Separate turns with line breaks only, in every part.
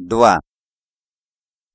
2.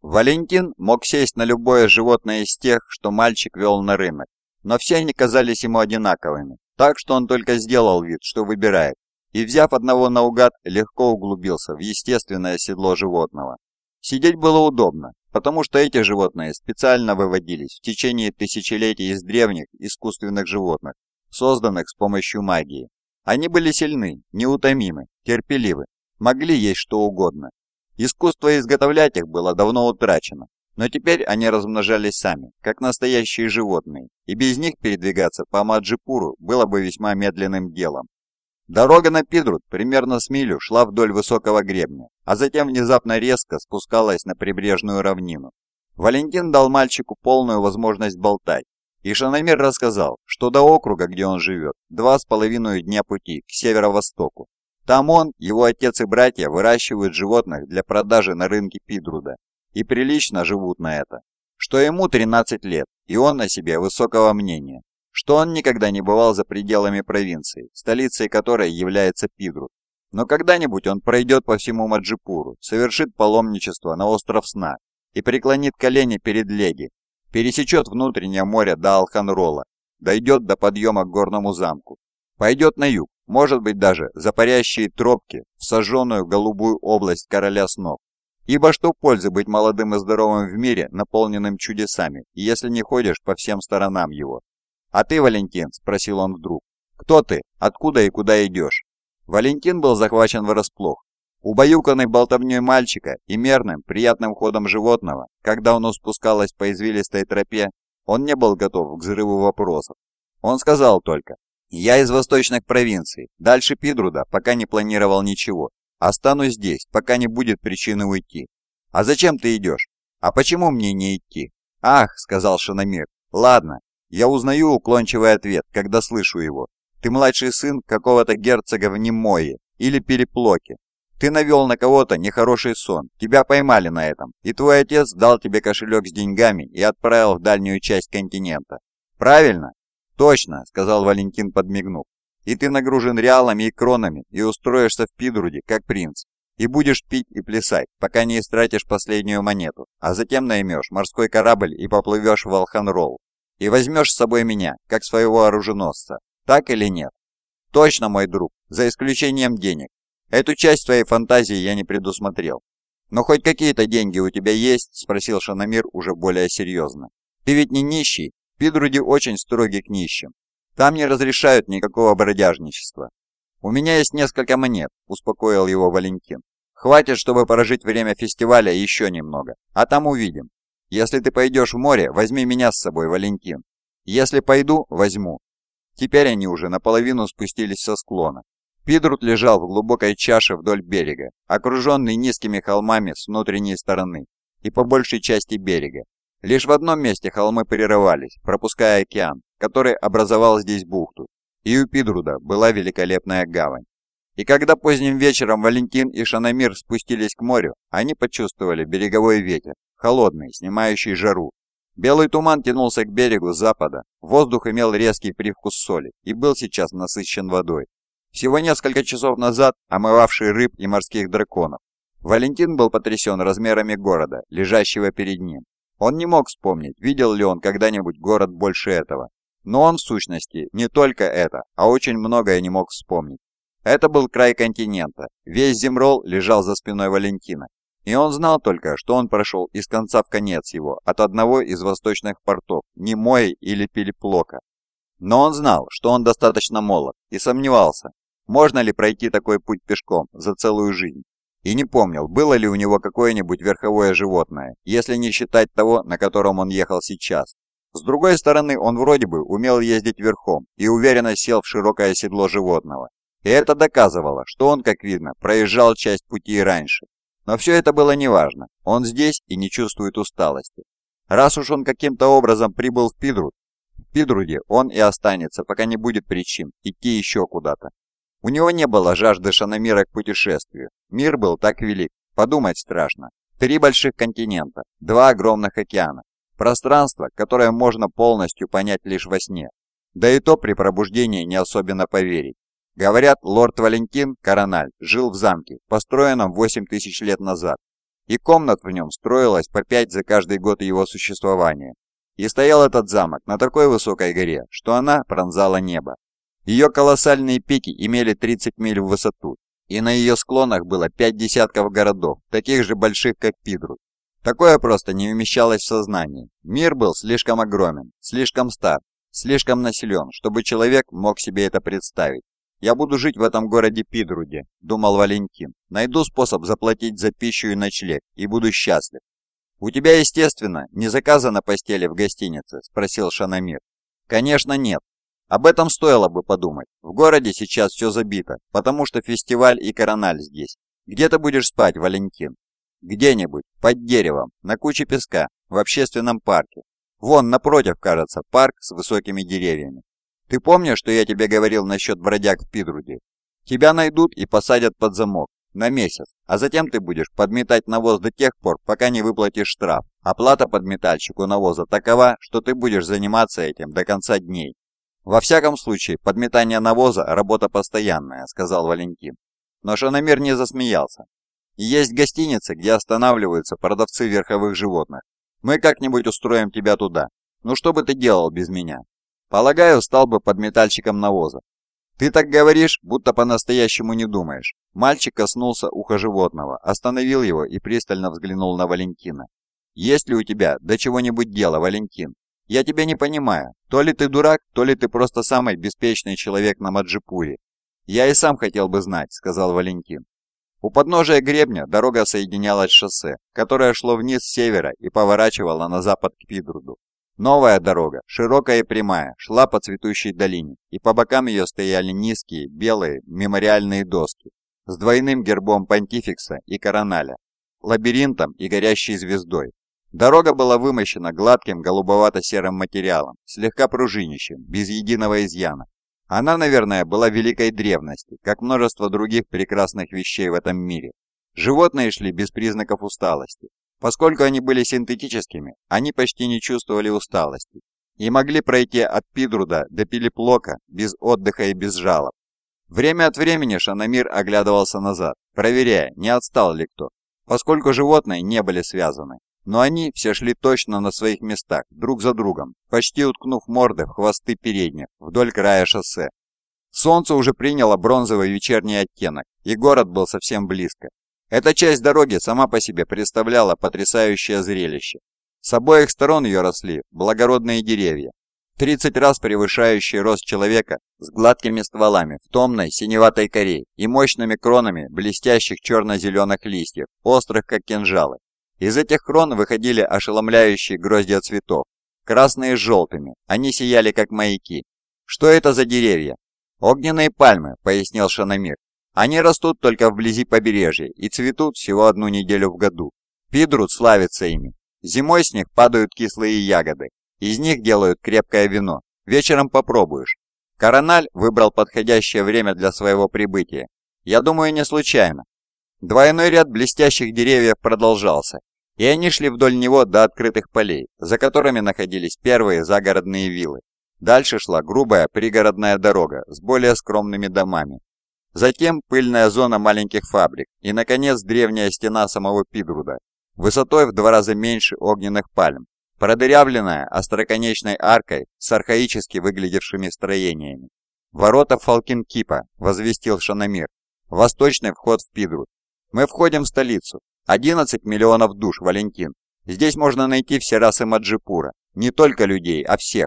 Валентин мог сесть на любое животное из тех, что мальчик вел на рынок, но все они казались ему одинаковыми, так что он только сделал вид, что выбирает, и, взяв одного наугад, легко углубился в естественное седло животного. Сидеть было удобно, потому что эти животные специально выводились в течение тысячелетий из древних искусственных животных, созданных с помощью магии. Они были сильны, неутомимы, терпеливы, могли есть что угодно. Искусство изготовлять их было давно утрачено, но теперь они размножались сами, как настоящие животные, и без них передвигаться по Маджипуру было бы весьма медленным делом. Дорога на Пидрут примерно с милю шла вдоль высокого гребня, а затем внезапно резко спускалась на прибрежную равнину. Валентин дал мальчику полную возможность болтать, и Шанамир рассказал, что до округа, где он живет, два с половиной дня пути к северо-востоку, там он, его отец и братья выращивают животных для продажи на рынке Пидруда и прилично живут на это. Что ему 13 лет, и он на себе высокого мнения. Что он никогда не бывал за пределами провинции, столицей которой является Пидруд. Но когда-нибудь он пройдет по всему Маджипуру, совершит паломничество на остров Сна и преклонит колени перед Леги, пересечет внутреннее море до Алханрола, дойдет до подъема к горному замку, пойдет на юг, может быть даже за парящие тропки в сожженную голубую область короля снов. Ибо что пользы быть молодым и здоровым в мире, наполненным чудесами, если не ходишь по всем сторонам его? «А ты, Валентин?» – спросил он вдруг. «Кто ты? Откуда и куда идешь?» Валентин был захвачен врасплох. Убаюканный болтовней мальчика и мерным, приятным ходом животного, когда оно спускалось по извилистой тропе, он не был готов к взрыву вопросов. Он сказал только я из восточных провинций, дальше Пидруда, пока не планировал ничего. Останусь здесь, пока не будет причины уйти. А зачем ты идешь? А почему мне не идти? Ах, сказал Шанамир. Ладно, я узнаю уклончивый ответ, когда слышу его. Ты младший сын какого-то герцога в Немое или Переплоке. Ты навел на кого-то нехороший сон, тебя поймали на этом, и твой отец дал тебе кошелек с деньгами и отправил в дальнюю часть континента. Правильно? «Точно», — сказал Валентин, подмигнув. «И ты нагружен реалами и кронами, и устроишься в Пидруде, как принц, и будешь пить и плясать, пока не истратишь последнюю монету, а затем наймешь морской корабль и поплывешь в Алханрол. И возьмешь с собой меня, как своего оруженосца. Так или нет?» «Точно, мой друг, за исключением денег. Эту часть твоей фантазии я не предусмотрел. «Но хоть какие-то деньги у тебя есть?» – спросил Шанамир уже более серьезно. «Ты ведь не нищий, Пидруди очень строги к нищим. Там не разрешают никакого бродяжничества. «У меня есть несколько монет», – успокоил его Валентин. «Хватит, чтобы прожить время фестиваля еще немного, а там увидим. Если ты пойдешь в море, возьми меня с собой, Валентин. Если пойду, возьму». Теперь они уже наполовину спустились со склона. Пидруд лежал в глубокой чаше вдоль берега, окруженный низкими холмами с внутренней стороны и по большей части берега, Лишь в одном месте холмы прерывались, пропуская океан, который образовал здесь бухту, и у Пидруда была великолепная гавань. И когда поздним вечером Валентин и Шанамир спустились к морю, они почувствовали береговой ветер, холодный, снимающий жару. Белый туман тянулся к берегу с запада, воздух имел резкий привкус соли и был сейчас насыщен водой. Всего несколько часов назад омывавший рыб и морских драконов. Валентин был потрясен размерами города, лежащего перед ним. Он не мог вспомнить, видел ли он когда-нибудь город больше этого. Но он, в сущности, не только это, а очень многое не мог вспомнить. Это был край континента. Весь Земрол лежал за спиной Валентина. И он знал только, что он прошел из конца в конец его, от одного из восточных портов, Немои или Пелеплока. Но он знал, что он достаточно молод, и сомневался, можно ли пройти такой путь пешком за целую жизнь и не помнил, было ли у него какое-нибудь верховое животное, если не считать того, на котором он ехал сейчас. С другой стороны, он вроде бы умел ездить верхом и уверенно сел в широкое седло животного. И это доказывало, что он, как видно, проезжал часть пути раньше. Но все это было неважно, он здесь и не чувствует усталости. Раз уж он каким-то образом прибыл в Пидруд, в Пидруде он и останется, пока не будет причин идти еще куда-то. У него не было жажды Шанамира к путешествию. Мир был так велик, подумать страшно. Три больших континента, два огромных океана. Пространство, которое можно полностью понять лишь во сне. Да и то при пробуждении не особенно поверить. Говорят, лорд Валентин Корональ жил в замке, построенном 8 тысяч лет назад. и комнат в нем строилось по пять за каждый год его существования. И стоял этот замок на такой высокой горе, что она пронзала небо. Ее колоссальные пики имели 30 миль в высоту, и на ее склонах было пять десятков городов, таких же больших, как Пидру. Такое просто не умещалось в сознании. Мир был слишком огромен, слишком стар, слишком населен, чтобы человек мог себе это представить. «Я буду жить в этом городе Пидруде», — думал Валентин. «Найду способ заплатить за пищу и ночлег, и буду счастлив. «У тебя, естественно, не заказано постели в гостинице?» – спросил Шанамир. «Конечно нет. Об этом стоило бы подумать. В городе сейчас все забито, потому что фестиваль и корональ здесь. Где ты будешь спать, Валентин?» «Где-нибудь, под деревом, на куче песка, в общественном парке. Вон, напротив, кажется, парк с высокими деревьями. Ты помнишь, что я тебе говорил насчет бродяг в Пидруде? Тебя найдут и посадят под замок на месяц, а затем ты будешь подметать навоз до тех пор, пока не выплатишь штраф. Оплата подметальщику навоза такова, что ты будешь заниматься этим до конца дней. Во всяком случае, подметание навоза – работа постоянная, сказал Валентин. Но Шаномир не засмеялся. Есть гостиницы, где останавливаются продавцы верховых животных. Мы как-нибудь устроим тебя туда. Ну что бы ты делал без меня? Полагаю, стал бы подметальщиком навоза. «Ты так говоришь, будто по-настоящему не думаешь». Мальчик коснулся уха животного, остановил его и пристально взглянул на Валентина. «Есть ли у тебя до чего-нибудь дело, Валентин? Я тебя не понимаю. То ли ты дурак, то ли ты просто самый беспечный человек на Маджипуре. Я и сам хотел бы знать», — сказал Валентин. У подножия гребня дорога соединялась с шоссе, которое шло вниз с севера и поворачивало на запад к Пидруду. Новая дорога, широкая и прямая, шла по цветущей долине, и по бокам ее стояли низкие, белые, мемориальные доски с двойным гербом понтификса и короналя, лабиринтом и горящей звездой. Дорога была вымощена гладким голубовато-серым материалом, слегка пружинищем, без единого изъяна. Она, наверное, была великой древности, как множество других прекрасных вещей в этом мире. Животные шли без признаков усталости, Поскольку они были синтетическими, они почти не чувствовали усталости и могли пройти от Пидруда до Пилиплока без отдыха и без жалоб. Время от времени Шанамир оглядывался назад, проверяя, не отстал ли кто, поскольку животные не были связаны. Но они все шли точно на своих местах, друг за другом, почти уткнув морды в хвосты передних, вдоль края шоссе. Солнце уже приняло бронзовый вечерний оттенок, и город был совсем близко. Эта часть дороги сама по себе представляла потрясающее зрелище. С обоих сторон ее росли благородные деревья, 30 раз превышающие рост человека с гладкими стволами в томной синеватой коре и мощными кронами блестящих черно-зеленых листьев, острых как кинжалы. Из этих крон выходили ошеломляющие гроздья цветов, красные с желтыми, они сияли как маяки. «Что это за деревья?» «Огненные пальмы», — пояснил Шанамир. Они растут только вблизи побережья и цветут всего одну неделю в году. Пидруд славится ими. Зимой с них падают кислые ягоды. Из них делают крепкое вино. Вечером попробуешь. Корональ выбрал подходящее время для своего прибытия. Я думаю, не случайно. Двойной ряд блестящих деревьев продолжался, и они шли вдоль него до открытых полей, за которыми находились первые загородные виллы. Дальше шла грубая пригородная дорога с более скромными домами, Затем пыльная зона маленьких фабрик и, наконец, древняя стена самого Пидруда, высотой в два раза меньше огненных пальм, продырявленная остроконечной аркой с архаически выглядевшими строениями. «Ворота Фалкинкипа», — возвестил Шанамир. «Восточный вход в Пидруд. Мы входим в столицу. 11 миллионов душ, Валентин. Здесь можно найти все расы Маджипура. Не только людей, а всех.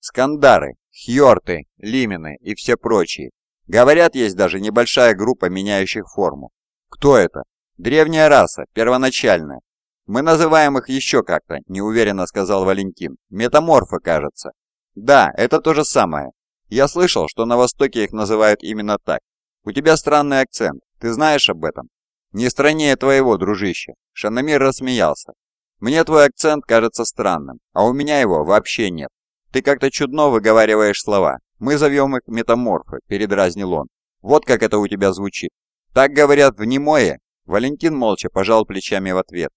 Скандары, Хьорты, Лимины и все прочие. Говорят, есть даже небольшая группа, меняющих форму. Кто это? Древняя раса, первоначальная. Мы называем их еще как-то, неуверенно сказал Валентин. Метаморфы, кажется. Да, это то же самое. Я слышал, что на Востоке их называют именно так. У тебя странный акцент, ты знаешь об этом? Не страннее твоего, дружище. Шанамир рассмеялся. Мне твой акцент кажется странным, а у меня его вообще нет. Ты как-то чудно выговариваешь слова. Мы зовем их метаморфы, передразнил он. Вот как это у тебя звучит. Так говорят в Немое. Валентин молча пожал плечами в ответ.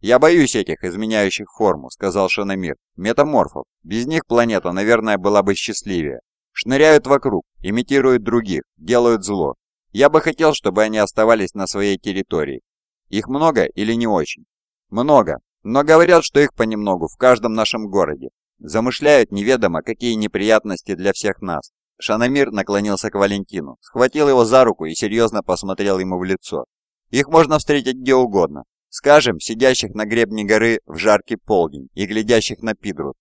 «Я боюсь этих, изменяющих форму», — сказал Шанамир. «Метаморфов. Без них планета, наверное, была бы счастливее. Шныряют вокруг, имитируют других, делают зло. Я бы хотел, чтобы они оставались на своей территории. Их много или не очень? Много, но говорят, что их понемногу в каждом нашем городе. Замышляют неведомо какие неприятности для всех нас. Шанамир наклонился к Валентину, схватил его за руку и серьезно посмотрел ему в лицо. Их можно встретить где угодно. Скажем, сидящих на гребне горы в жаркий полдень и глядящих на Пидрут.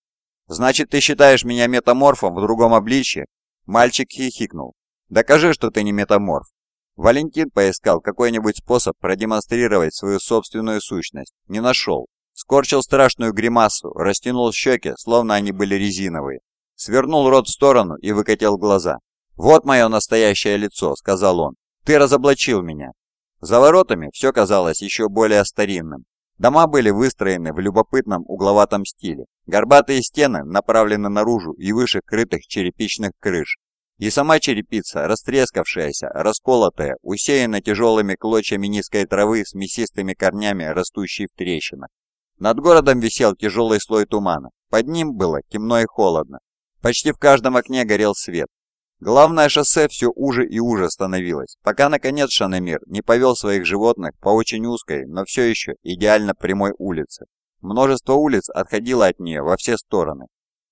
«Значит, ты считаешь меня метаморфом в другом обличье?» Мальчик хихикнул. «Докажи, что ты не метаморф». Валентин поискал какой-нибудь способ продемонстрировать свою собственную сущность. Не нашел. Скорчил страшную гримасу, растянул щеки, словно они были резиновые. Свернул рот в сторону и выкатил глаза. «Вот мое настоящее лицо», — сказал он. «Ты разоблачил меня». За воротами все казалось еще более старинным. Дома были выстроены в любопытном угловатом стиле. Горбатые стены направлены наружу и выше крытых черепичных крыш. И сама черепица, растрескавшаяся, расколотая, усеяна тяжелыми клочьями низкой травы с мясистыми корнями, растущей в трещинах. Над городом висел тяжелый слой тумана. Под ним было темно и холодно. Почти в каждом окне горел свет. Главное шоссе все уже и уже становилось, пока наконец Шанемир не повел своих животных по очень узкой, но все еще идеально прямой улице. Множество улиц отходило от нее во все стороны.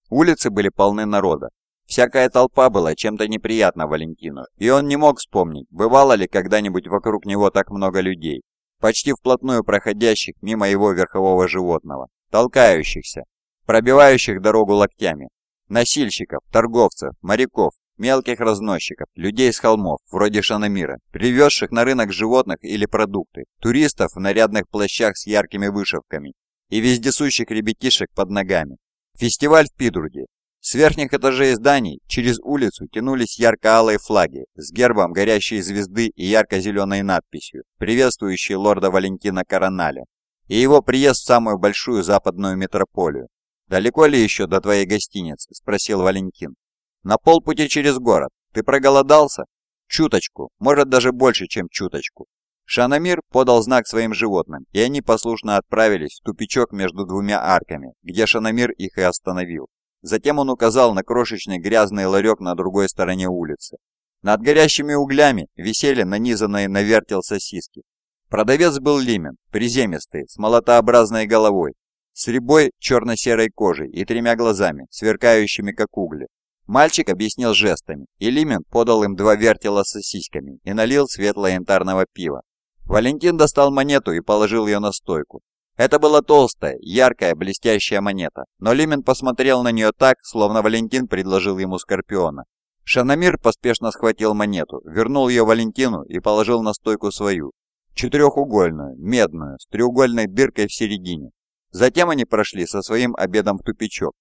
Улицы были полны народа. Всякая толпа была чем-то неприятна Валентину, и он не мог вспомнить, бывало ли когда-нибудь вокруг него так много людей, почти вплотную проходящих мимо его верхового животного, толкающихся, пробивающих дорогу локтями, носильщиков, торговцев, моряков, мелких разносчиков, людей с холмов, вроде Шанамира, привезших на рынок животных или продукты, туристов в нарядных плащах с яркими вышивками и вездесущих ребятишек под ногами. Фестиваль в Пидруде. С верхних этажей зданий через улицу тянулись ярко-алые флаги с гербом горящей звезды и ярко-зеленой надписью, приветствующей лорда Валентина Короналя и его приезд в самую большую западную метрополию. «Далеко ли еще до твоей гостиницы?» – спросил Валентин. На полпути через город. Ты проголодался? Чуточку, может даже больше, чем чуточку. Шанамир подал знак своим животным, и они послушно отправились в тупичок между двумя арками, где Шанамир их и остановил. Затем он указал на крошечный грязный ларек на другой стороне улицы. Над горящими углями висели нанизанные на вертел сосиски. Продавец был Лимен, приземистый, с молотообразной головой, с рябой черно-серой кожей и тремя глазами, сверкающими как угли. Мальчик объяснил жестами, и Лимен подал им два вертела с сосисками и налил светло-янтарного пива. Валентин достал монету и положил ее на стойку. Это была толстая, яркая, блестящая монета, но Лимен посмотрел на нее так, словно Валентин предложил ему скорпиона. Шанамир поспешно схватил монету, вернул ее Валентину и положил на стойку свою. Четырехугольную, медную, с треугольной дыркой в середине. Затем они прошли со своим обедом в тупичок,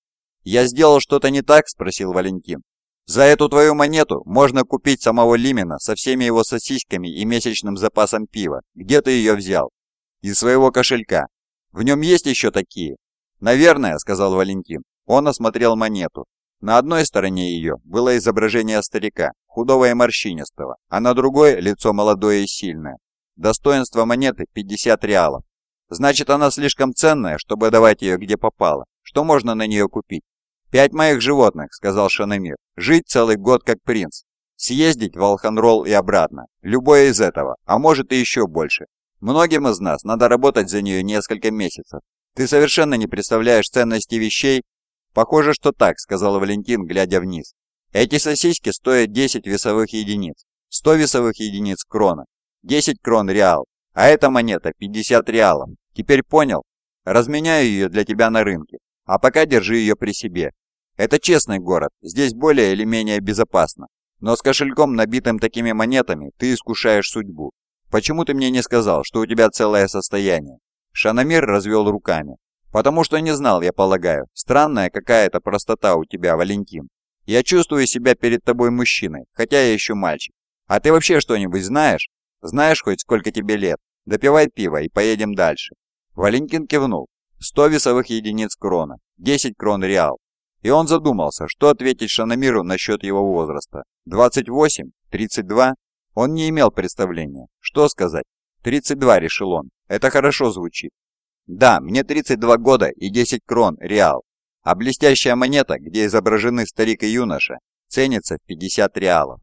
«Я сделал что-то не так?» – спросил Валентин. «За эту твою монету можно купить самого Лимина со всеми его сосисками и месячным запасом пива. Где ты ее взял?» «Из своего кошелька. В нем есть еще такие?» «Наверное», – сказал Валентин. Он осмотрел монету. На одной стороне ее было изображение старика, худого и морщинистого, а на другой – лицо молодое и сильное. Достоинство монеты – 50 реалов. Значит, она слишком ценная, чтобы давать ее где попало. Что можно на нее купить? «Пять моих животных», — сказал Шанемир. «Жить целый год как принц. Съездить в Алханрол и обратно. Любое из этого, а может и еще больше. Многим из нас надо работать за нее несколько месяцев. Ты совершенно не представляешь ценности вещей?» «Похоже, что так», — сказал Валентин, глядя вниз. «Эти сосиски стоят 10 весовых единиц, 100 весовых единиц крона, 10 крон реал, а эта монета 50 реалов. Теперь понял? Разменяю ее для тебя на рынке, а пока держи ее при себе. Это честный город, здесь более или менее безопасно. Но с кошельком, набитым такими монетами, ты искушаешь судьбу. Почему ты мне не сказал, что у тебя целое состояние?» Шанамир развел руками. «Потому что не знал, я полагаю. Странная какая-то простота у тебя, Валентин. Я чувствую себя перед тобой мужчиной, хотя я еще мальчик. А ты вообще что-нибудь знаешь? Знаешь хоть сколько тебе лет? Допивай пиво и поедем дальше». Валентин кивнул. «Сто весовых единиц крона, десять крон реал, и он задумался, что ответить Шанамиру насчет его возраста. 28? 32? Он не имел представления. Что сказать? 32, решил он. Это хорошо звучит. Да, мне 32 года и 10 крон, реал. А блестящая монета, где изображены старик и юноша, ценится в 50 реалов.